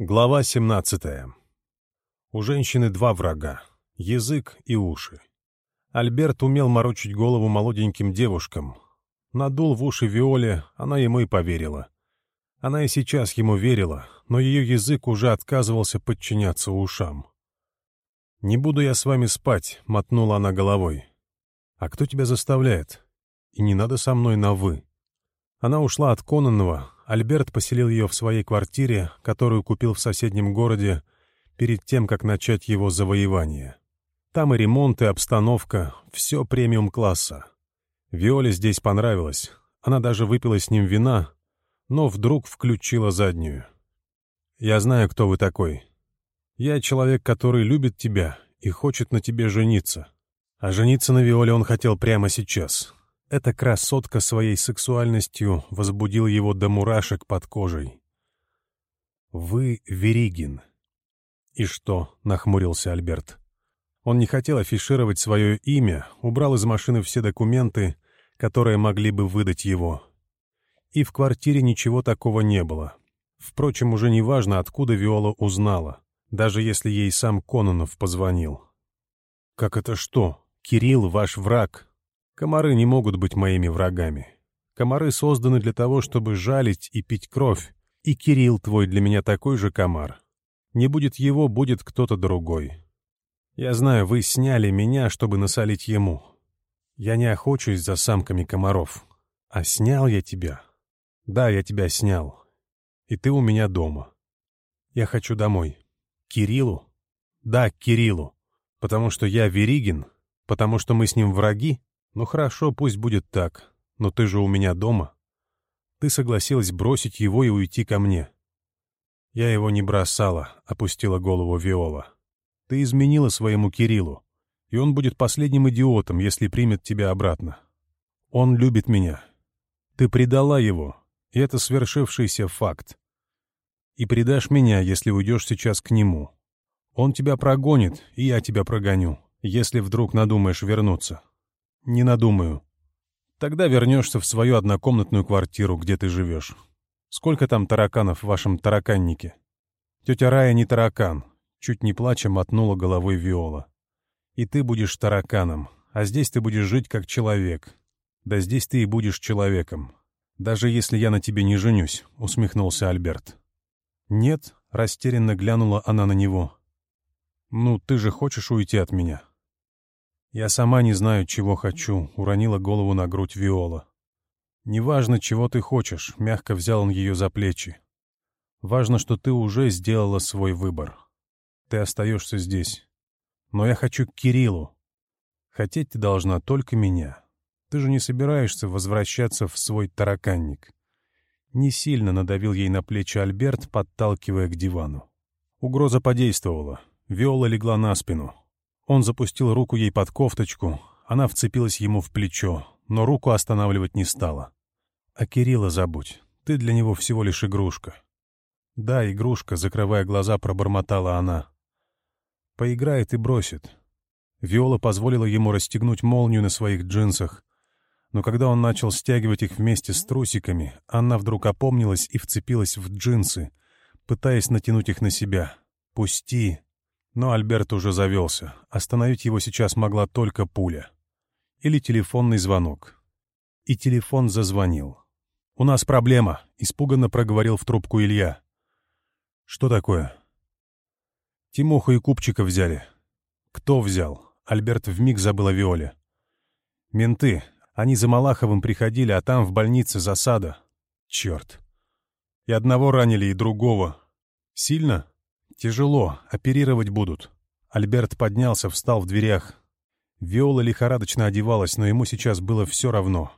Глава 17. У женщины два врага — язык и уши. Альберт умел морочить голову молоденьким девушкам. Надул в уши Виоле, она ему и поверила. Она и сейчас ему верила, но ее язык уже отказывался подчиняться ушам. «Не буду я с вами спать», — мотнула она головой. «А кто тебя заставляет? И не надо со мной на «вы». Она ушла от Кононова, Альберт поселил ее в своей квартире, которую купил в соседнем городе, перед тем, как начать его завоевание. Там и ремонт, и обстановка, все премиум-класса. Виоле здесь понравилось, она даже выпила с ним вина, но вдруг включила заднюю. «Я знаю, кто вы такой. Я человек, который любит тебя и хочет на тебе жениться». А жениться на Виоле он хотел прямо сейчас. Эта красотка своей сексуальностью возбудил его до мурашек под кожей. «Вы Веригин». «И что?» — нахмурился Альберт. Он не хотел афишировать свое имя, убрал из машины все документы, которые могли бы выдать его. И в квартире ничего такого не было. Впрочем, уже не важно, откуда Виола узнала, даже если ей сам Кононов позвонил. «Как это что? Кирилл ваш враг?» Комары не могут быть моими врагами. Комары созданы для того, чтобы жалить и пить кровь. И Кирилл твой для меня такой же комар. Не будет его, будет кто-то другой. Я знаю, вы сняли меня, чтобы насолить ему. Я не охочусь за самками комаров. А снял я тебя. Да, я тебя снял. И ты у меня дома. Я хочу домой. Кириллу? Да, к Кириллу. Потому что я Веригин? Потому что мы с ним враги? Ну хорошо, пусть будет так, но ты же у меня дома. Ты согласилась бросить его и уйти ко мне. Я его не бросала, — опустила голову Виола. Ты изменила своему Кириллу, и он будет последним идиотом, если примет тебя обратно. Он любит меня. Ты предала его, и это свершившийся факт. И предашь меня, если уйдешь сейчас к нему. Он тебя прогонит, и я тебя прогоню, если вдруг надумаешь вернуться не надумаю. Тогда вернешься в свою однокомнатную квартиру, где ты живешь. Сколько там тараканов в вашем тараканнике? Тетя Рая не таракан, чуть не плача мотнула головой Виола. И ты будешь тараканом, а здесь ты будешь жить как человек. Да здесь ты и будешь человеком. Даже если я на тебе не женюсь, усмехнулся Альберт. Нет, растерянно глянула она на него. Ну, ты же хочешь уйти от меня? «Я сама не знаю, чего хочу», — уронила голову на грудь Виола. «Неважно, чего ты хочешь», — мягко взял он ее за плечи. «Важно, что ты уже сделала свой выбор. Ты остаешься здесь. Но я хочу к Кириллу. Хотеть ты должна только меня. Ты же не собираешься возвращаться в свой тараканник». Не сильно надавил ей на плечи Альберт, подталкивая к дивану. Угроза подействовала. Виола легла на спину. Он запустил руку ей под кофточку, она вцепилась ему в плечо, но руку останавливать не стала. «А Кирилла забудь, ты для него всего лишь игрушка». «Да, игрушка», — закрывая глаза, пробормотала она. «Поиграет и бросит». Виола позволила ему расстегнуть молнию на своих джинсах, но когда он начал стягивать их вместе с трусиками, она вдруг опомнилась и вцепилась в джинсы, пытаясь натянуть их на себя. «Пусти!» Но Альберт уже завелся. Остановить его сейчас могла только пуля. Или телефонный звонок. И телефон зазвонил. «У нас проблема», — испуганно проговорил в трубку Илья. «Что такое?» «Тимоха и Купчика взяли». «Кто взял?» Альберт вмиг забыл о Виоле. «Менты. Они за Малаховым приходили, а там в больнице засада. Черт. И одного ранили, и другого. Сильно?» «Тяжело. Оперировать будут». Альберт поднялся, встал в дверях. Виола лихорадочно одевалась, но ему сейчас было все равно.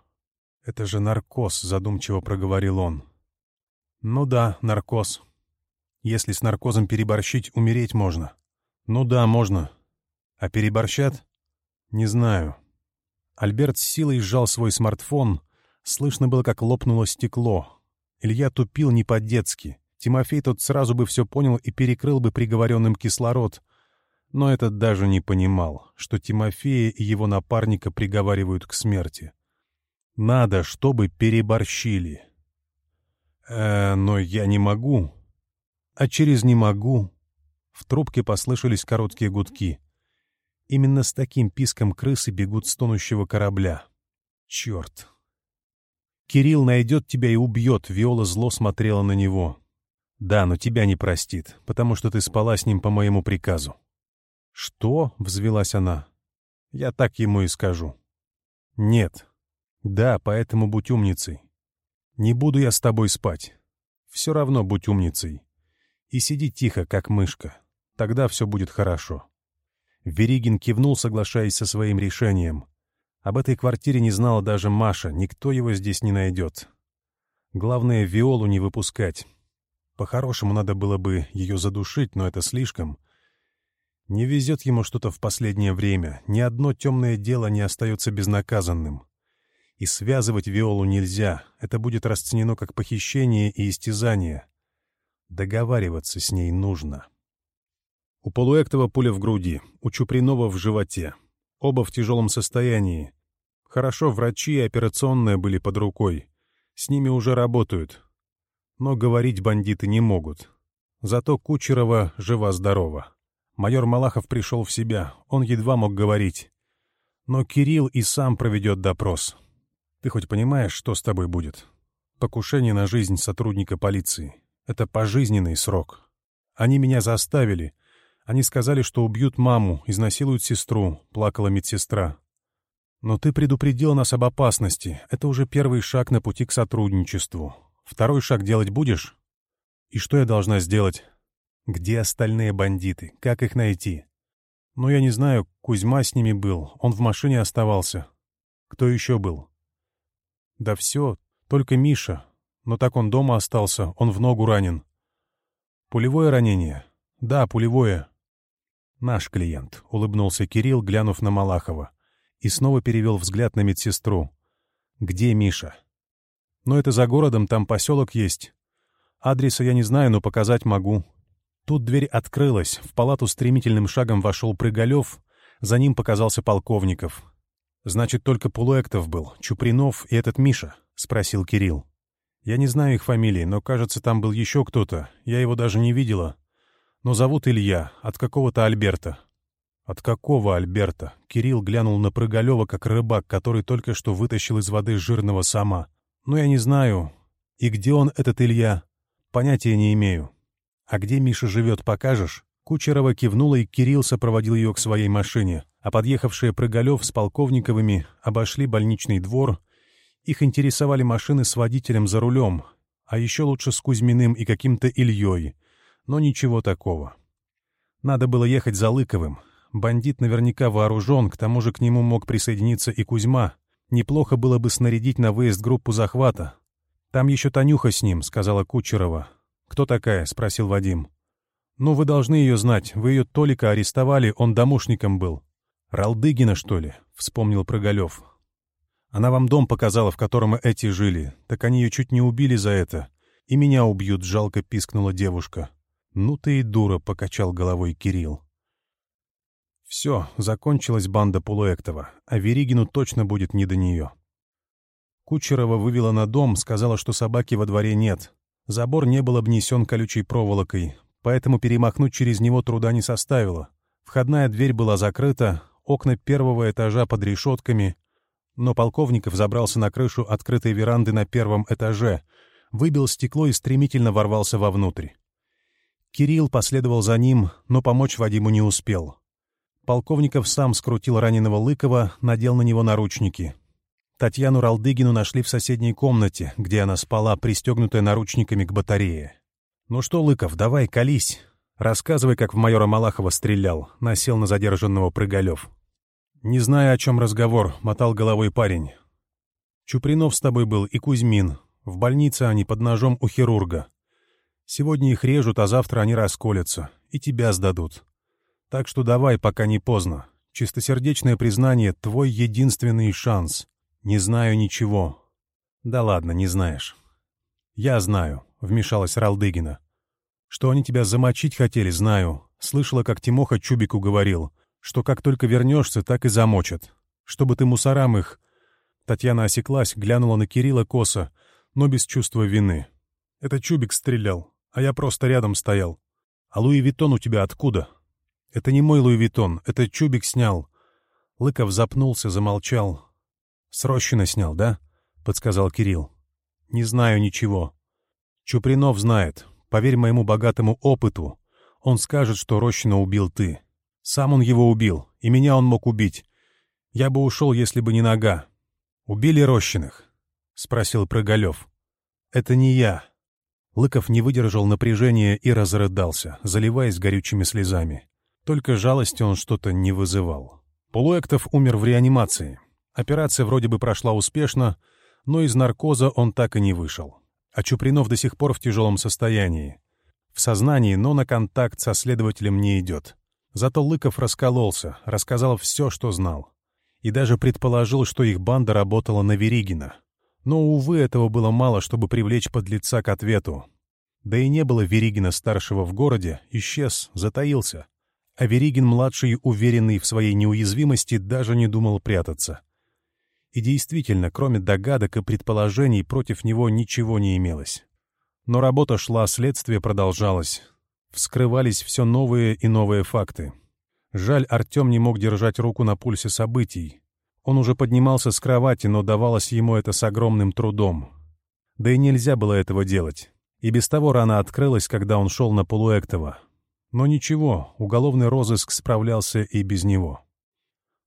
«Это же наркоз», — задумчиво проговорил он. «Ну да, наркоз. Если с наркозом переборщить, умереть можно». «Ну да, можно. А переборщат?» «Не знаю». Альберт с силой сжал свой смартфон. Слышно было, как лопнуло стекло. Илья тупил не по-детски. Тимофей тот сразу бы все понял и перекрыл бы приговоренным кислород. Но этот даже не понимал, что Тимофея и его напарника приговаривают к смерти. Надо, чтобы переборщили. Э, но я не могу. А через «не могу» в трубке послышались короткие гудки. Именно с таким писком крысы бегут с тонущего корабля. Черт! Кирилл найдет тебя и убьет, Виола зло смотрела на него. Да, но тебя не простит, потому что ты спала с ним по моему приказу. Что? — взвелась она. Я так ему и скажу. Нет. Да, поэтому будь умницей. Не буду я с тобой спать. Все равно будь умницей. И сиди тихо, как мышка. Тогда все будет хорошо. Веригин кивнул, соглашаясь со своим решением. Об этой квартире не знала даже Маша, никто его здесь не найдет. Главное, Виолу не выпускать. По-хорошему надо было бы ее задушить, но это слишком. Не везет ему что-то в последнее время, ни одно темное дело не остается безнаказанным. И связывать Виолу нельзя, это будет расценено как похищение и истязание. Договариваться с ней нужно. У Полуэктова пуля в груди, у Чупринова в животе. Оба в тяжелом состоянии. Хорошо, врачи и операционная были под рукой. С ними уже работают, но говорить бандиты не могут. Зато Кучерова жива-здорова. Майор Малахов пришел в себя, он едва мог говорить. Но Кирилл и сам проведет допрос. Ты хоть понимаешь, что с тобой будет? Покушение на жизнь сотрудника полиции. Это пожизненный срок. Они меня заставили. Они сказали, что убьют маму, изнасилуют сестру, плакала медсестра. Но ты предупредил нас об опасности. Это уже первый шаг на пути к сотрудничеству. Второй шаг делать будешь? И что я должна сделать? Где остальные бандиты? Как их найти? Ну, я не знаю, Кузьма с ними был, он в машине оставался. Кто еще был? Да все, только Миша. Но так он дома остался, он в ногу ранен. Пулевое ранение? Да, пулевое. Наш клиент, — улыбнулся Кирилл, глянув на Малахова. И снова перевел взгляд на медсестру. Где Миша? Но это за городом, там поселок есть. Адреса я не знаю, но показать могу. Тут дверь открылась, в палату стремительным шагом вошел Прыгалев, за ним показался Полковников. «Значит, только Полуэктов был, Чупринов и этот Миша?» — спросил Кирилл. «Я не знаю их фамилии, но, кажется, там был еще кто-то, я его даже не видела. Но зовут Илья, от какого-то Альберта». «От какого Альберта?» — Кирилл глянул на Прыгалева, как рыбак, который только что вытащил из воды жирного сама — но я не знаю. И где он, этот Илья? Понятия не имею. А где Миша живет, покажешь?» Кучерова кивнула, и Кирилл сопроводил ее к своей машине, а подъехавшие Прыгалев с Полковниковыми обошли больничный двор. Их интересовали машины с водителем за рулем, а еще лучше с Кузьминым и каким-то Ильей. Но ничего такого. Надо было ехать за Лыковым. Бандит наверняка вооружен, к тому же к нему мог присоединиться и Кузьма. Неплохо было бы снарядить на выезд группу захвата. Там еще Танюха с ним, сказала Кучерова. Кто такая? спросил Вадим. Ну, вы должны ее знать. Вы ее Толика арестовали, он домушником был. Ралдыгина, что ли? вспомнил Прогалев. Она вам дом показала, в котором эти жили. Так они ее чуть не убили за это. И меня убьют, жалко пискнула девушка. Ну ты и дура, покачал головой Кирилл. Все, закончилась банда Пулуэктова, а Веригину точно будет не до нее. Кучерова вывела на дом, сказала, что собаки во дворе нет. Забор не был обнесен колючей проволокой, поэтому перемахнуть через него труда не составило. Входная дверь была закрыта, окна первого этажа под решетками, но Полковников забрался на крышу открытой веранды на первом этаже, выбил стекло и стремительно ворвался вовнутрь. Кирилл последовал за ним, но помочь Вадиму не успел — Полковников сам скрутил раненого Лыкова, надел на него наручники. Татьяну Ралдыгину нашли в соседней комнате, где она спала, пристегнутая наручниками к батарее. «Ну что, Лыков, давай, колись. Рассказывай, как в майора Малахова стрелял», — насел на задержанного Прыгалев. «Не знаю, о чем разговор», — мотал головой парень. «Чупринов с тобой был и Кузьмин. В больнице они под ножом у хирурга. Сегодня их режут, а завтра они расколятся. И тебя сдадут. Так что давай, пока не поздно. Чистосердечное признание — твой единственный шанс. Не знаю ничего. Да ладно, не знаешь. Я знаю, — вмешалась Ралдыгина. Что они тебя замочить хотели, знаю. Слышала, как Тимоха Чубику говорил, что как только вернешься, так и замочат. Чтобы ты мусорам их... Татьяна осеклась, глянула на Кирилла косо, но без чувства вины. Это Чубик стрелял, а я просто рядом стоял. А Луи Витон у тебя откуда? Это не мой Луи Витон, это Чубик снял. Лыков запнулся, замолчал. С снял, да? Подсказал Кирилл. Не знаю ничего. Чупринов знает. Поверь моему богатому опыту. Он скажет, что Рощина убил ты. Сам он его убил, и меня он мог убить. Я бы ушел, если бы не нога. Убили Рощиных? Спросил Прыгалев. Это не я. Лыков не выдержал напряжения и разрыдался, заливаясь горючими слезами. Только жалости он что-то не вызывал. Полуэктов умер в реанимации. Операция вроде бы прошла успешно, но из наркоза он так и не вышел. А Чупринов до сих пор в тяжелом состоянии. В сознании, но на контакт со следователем не идет. Зато Лыков раскололся, рассказал все, что знал. И даже предположил, что их банда работала на Веригина. Но, увы, этого было мало, чтобы привлечь подлеца к ответу. Да и не было Веригина-старшего в городе, исчез, затаился. Аверигин-младший, уверенный в своей неуязвимости, даже не думал прятаться. И действительно, кроме догадок и предположений, против него ничего не имелось. Но работа шла, следствие продолжалось. Вскрывались все новые и новые факты. Жаль, Артем не мог держать руку на пульсе событий. Он уже поднимался с кровати, но давалось ему это с огромным трудом. Да и нельзя было этого делать. И без того рана открылась, когда он шел на полуэктова. Но ничего, уголовный розыск справлялся и без него.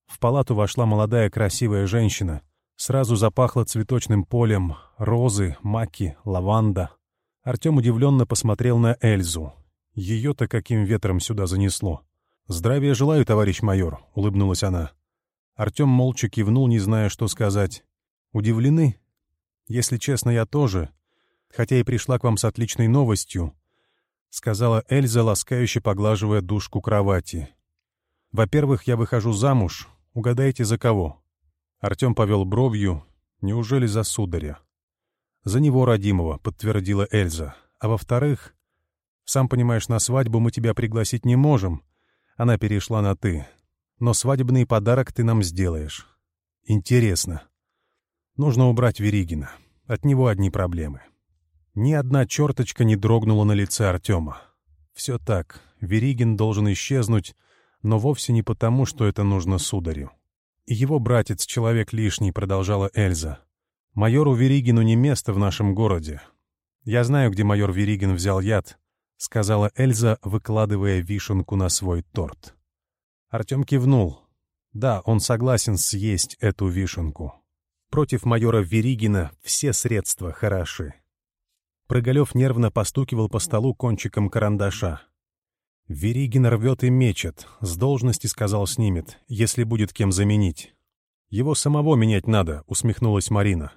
В палату вошла молодая красивая женщина. Сразу запахло цветочным полем, розы, маки, лаванда. Артем удивленно посмотрел на Эльзу. Ее-то каким ветром сюда занесло. «Здравия желаю, товарищ майор», — улыбнулась она. Артем молча кивнул, не зная, что сказать. «Удивлены? Если честно, я тоже. Хотя и пришла к вам с отличной новостью. — сказала Эльза, ласкающе поглаживая душку кровати. «Во-первых, я выхожу замуж. Угадайте, за кого?» Артем повел бровью. «Неужели за сударя?» «За него, родимого», — подтвердила Эльза. «А во-вторых, сам понимаешь, на свадьбу мы тебя пригласить не можем». Она перешла на «ты». «Но свадебный подарок ты нам сделаешь». «Интересно. Нужно убрать Веригина. От него одни проблемы». Ни одна черточка не дрогнула на лице Артема. Все так, Веригин должен исчезнуть, но вовсе не потому, что это нужно сударю. «Его братец — человек лишний», — продолжала Эльза. «Майору Веригину не место в нашем городе. Я знаю, где майор Веригин взял яд», — сказала Эльза, выкладывая вишенку на свой торт. Артем кивнул. Да, он согласен съесть эту вишенку. Против майора Веригина все средства хороши. Прыгалев нервно постукивал по столу кончиком карандаша. «Веригин рвет и мечет, с должности, сказал, снимет, если будет кем заменить. Его самого менять надо», — усмехнулась Марина.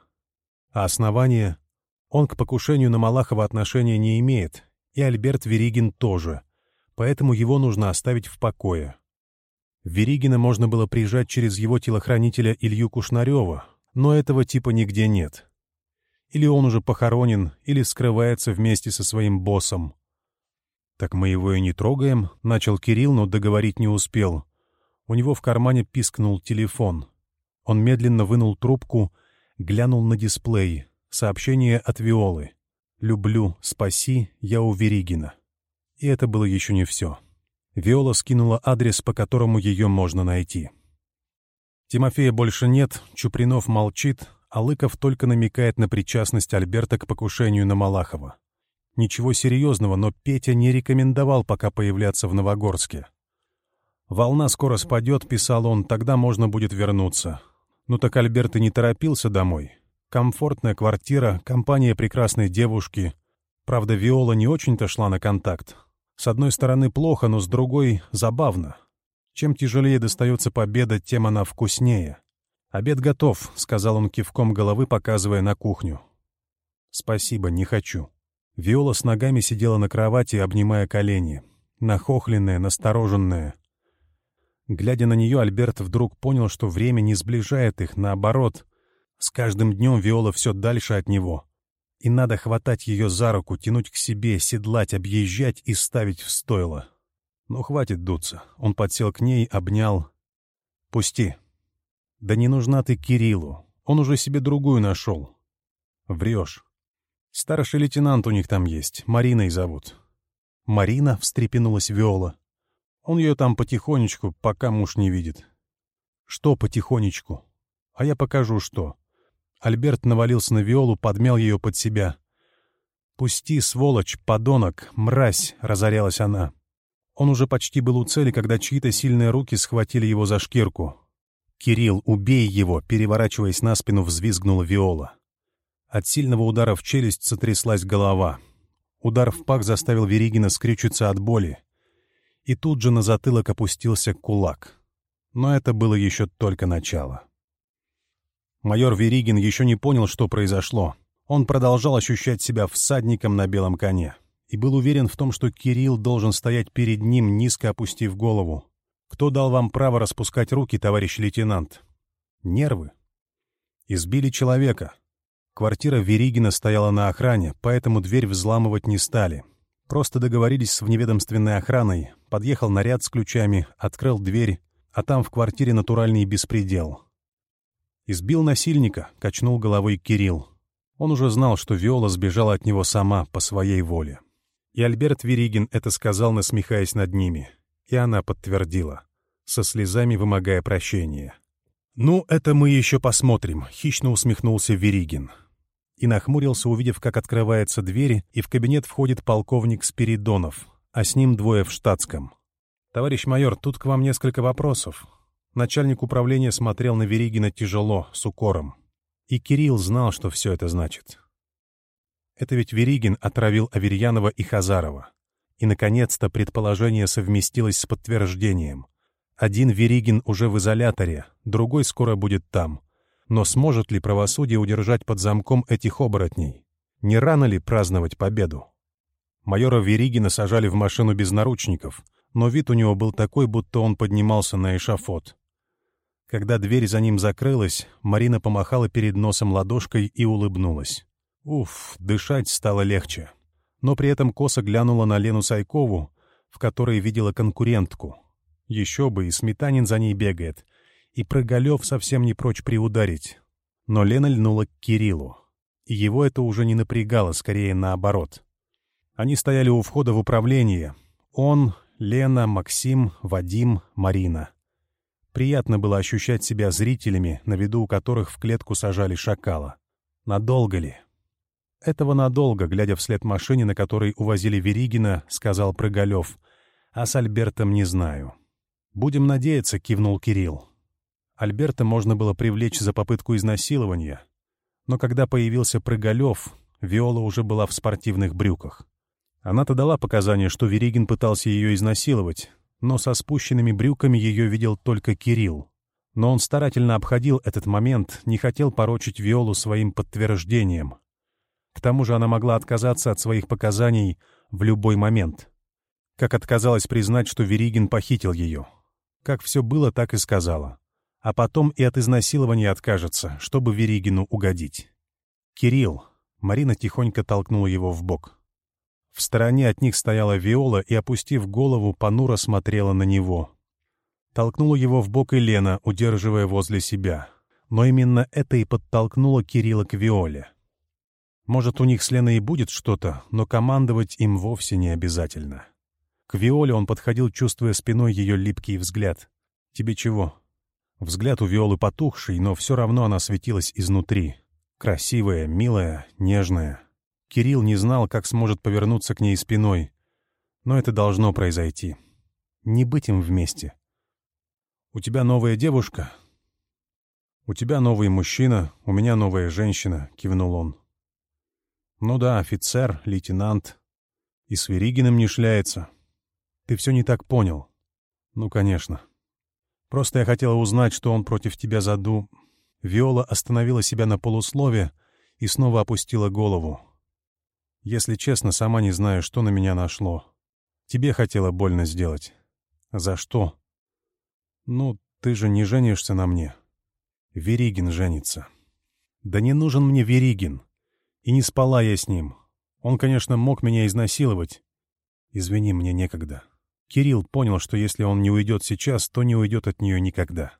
«А основание? Он к покушению на Малахова отношения не имеет, и Альберт Веригин тоже, поэтому его нужно оставить в покое». Веригина можно было приезжать через его телохранителя Илью Кушнарева, но этого типа нигде нет. Или он уже похоронен, или скрывается вместе со своим боссом. «Так мы его и не трогаем», — начал Кирилл, но договорить не успел. У него в кармане пискнул телефон. Он медленно вынул трубку, глянул на дисплей. Сообщение от Виолы. «Люблю, спаси, я у Веригина». И это было еще не все. Виола скинула адрес, по которому ее можно найти. Тимофея больше нет, Чупринов молчит, Алыков только намекает на причастность Альберта к покушению на Малахова. Ничего серьезного, но Петя не рекомендовал пока появляться в Новогорске. «Волна скоро спадет», — писал он, — «тогда можно будет вернуться». Ну так Альберт и не торопился домой. Комфортная квартира, компания прекрасной девушки. Правда, Виола не очень-то шла на контакт. С одной стороны плохо, но с другой — забавно. Чем тяжелее достается победа, тем она вкуснее. «Обед готов», — сказал он кивком головы, показывая на кухню. «Спасибо, не хочу». Виола с ногами сидела на кровати, обнимая колени. Нахохленная, настороженная. Глядя на нее, Альберт вдруг понял, что время не сближает их, наоборот. С каждым днем Виола все дальше от него. И надо хватать ее за руку, тянуть к себе, седлать, объезжать и ставить в стойло. Но хватит дуться. Он подсел к ней, обнял. «Пусти», «Да не нужна ты Кириллу. Он уже себе другую нашел». «Врешь. Старший лейтенант у них там есть. Мариной зовут». «Марина?» — встрепенулась Виола. «Он ее там потихонечку, пока муж не видит». «Что потихонечку?» «А я покажу, что». Альберт навалился на Виолу, подмял ее под себя. «Пусти, сволочь, подонок, мразь!» — разорялась она. Он уже почти был у цели, когда чьи-то сильные руки схватили его за шкирку. «Кирилл, убей его!» — переворачиваясь на спину, взвизгнула Виола. От сильного удара в челюсть сотряслась голова. Удар в пах заставил Веригина скрючиться от боли. И тут же на затылок опустился кулак. Но это было еще только начало. Майор Веригин еще не понял, что произошло. Он продолжал ощущать себя всадником на белом коне и был уверен в том, что Кирилл должен стоять перед ним, низко опустив голову. Кто дал вам право распускать руки, товарищ лейтенант? Нервы. Избили человека. Квартира Веригина стояла на охране, поэтому дверь взламывать не стали. Просто договорились с вневедомственной охраной. Подъехал наряд с ключами, открыл дверь, а там в квартире натуральный беспредел. Избил насильника, качнул головой Кирилл. Он уже знал, что Виола сбежала от него сама, по своей воле. И Альберт Веригин это сказал, насмехаясь над ними и она подтвердила, со слезами вымогая прощения. «Ну, это мы еще посмотрим», — хищно усмехнулся Веригин. И нахмурился, увидев, как открывается дверь, и в кабинет входит полковник Спиридонов, а с ним двое в штатском. «Товарищ майор, тут к вам несколько вопросов». Начальник управления смотрел на Веригина тяжело, с укором. И Кирилл знал, что все это значит. Это ведь Веригин отравил Аверьянова и Хазарова. И, наконец-то, предположение совместилось с подтверждением. Один Веригин уже в изоляторе, другой скоро будет там. Но сможет ли правосудие удержать под замком этих оборотней? Не рано ли праздновать победу? Майора Веригина сажали в машину без наручников, но вид у него был такой, будто он поднимался на эшафот. Когда дверь за ним закрылась, Марина помахала перед носом ладошкой и улыбнулась. Уф, дышать стало легче но при этом косо глянула на Лену Сайкову, в которой видела конкурентку. Еще бы, и Сметанин за ней бегает. И Проголев совсем не прочь приударить. Но Лена льнула к Кириллу. И его это уже не напрягало, скорее наоборот. Они стояли у входа в управление. Он, Лена, Максим, Вадим, Марина. Приятно было ощущать себя зрителями, на виду у которых в клетку сажали шакала. Надолго ли? этого надолго, глядя вслед машине, на которой увозили Веригина, сказал Прыгалев. «А с Альбертом не знаю». «Будем надеяться», — кивнул Кирилл. Альберта можно было привлечь за попытку изнасилования. Но когда появился Прыгалев, Виола уже была в спортивных брюках. Она-то дала показания, что Веригин пытался ее изнасиловать, но со спущенными брюками ее видел только Кирилл. Но он старательно обходил этот момент, не хотел порочить Виолу своим подтверждением — к тому же она могла отказаться от своих показаний в любой момент. Как отказалась признать, что Веригин похитил ее. Как все было, так и сказала. А потом и от изнасилования откажется, чтобы Веригину угодить. «Кирилл!» — Марина тихонько толкнула его в бок. В стороне от них стояла Виола и, опустив голову, понуро смотрела на него. Толкнула его в бок и Лена, удерживая возле себя. Но именно это и подтолкнуло Кирилла к Виоле. Может, у них с Леной и будет что-то, но командовать им вовсе не обязательно. К Виоле он подходил, чувствуя спиной ее липкий взгляд. «Тебе чего?» Взгляд у Виолы потухший, но все равно она светилась изнутри. Красивая, милая, нежная. Кирилл не знал, как сможет повернуться к ней спиной. Но это должно произойти. Не быть им вместе. «У тебя новая девушка?» «У тебя новый мужчина, у меня новая женщина», — кивнул он. Ну да, офицер, лейтенант. И с Веригиным не шляется. Ты все не так понял. Ну, конечно. Просто я хотела узнать, что он против тебя заду. Виола остановила себя на полуслове и снова опустила голову. Если честно, сама не знаю, что на меня нашло. Тебе хотела больно сделать. За что? Ну, ты же не женишься на мне. Веригин женится. Да не нужен мне Веригин. И не спала я с ним. Он, конечно, мог меня изнасиловать. Извини, мне некогда. Кирилл понял, что если он не уйдет сейчас, то не уйдет от нее никогда.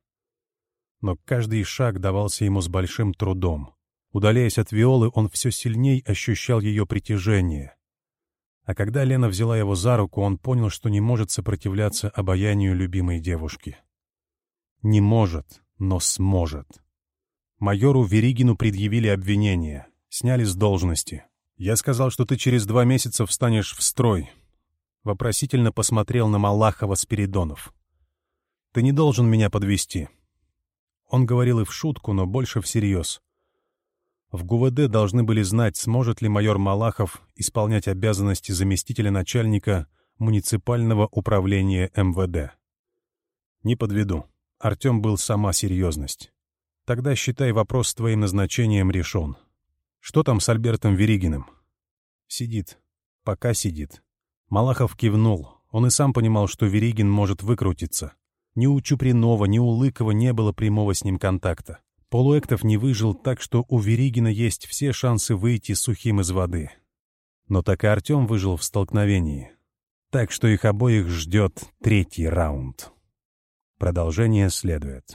Но каждый шаг давался ему с большим трудом. Удаляясь от Виолы, он все сильней ощущал ее притяжение. А когда Лена взяла его за руку, он понял, что не может сопротивляться обаянию любимой девушки. Не может, но сможет. Майору Веригину предъявили обвинение — сняли с должности. Я сказал, что ты через два месяца встанешь в строй. Вопросительно посмотрел на Малахова Спиридонов. Ты не должен меня подвести. Он говорил и в шутку, но больше всерьез. В ГУВД должны были знать, сможет ли майор Малахов исполнять обязанности заместителя начальника муниципального управления МВД. Не подведу. Артем был сама серьезность. Тогда, считай, вопрос с твоим назначением решен. Что там с Альбертом Веригиным? Сидит. Пока сидит. Малахов кивнул. Он и сам понимал, что Веригин может выкрутиться. Ни у Чупринова, ни у Лыкова не было прямого с ним контакта. Полуэктов не выжил, так что у Веригина есть все шансы выйти сухим из воды. Но так и Артем выжил в столкновении. Так что их обоих ждет третий раунд. Продолжение следует.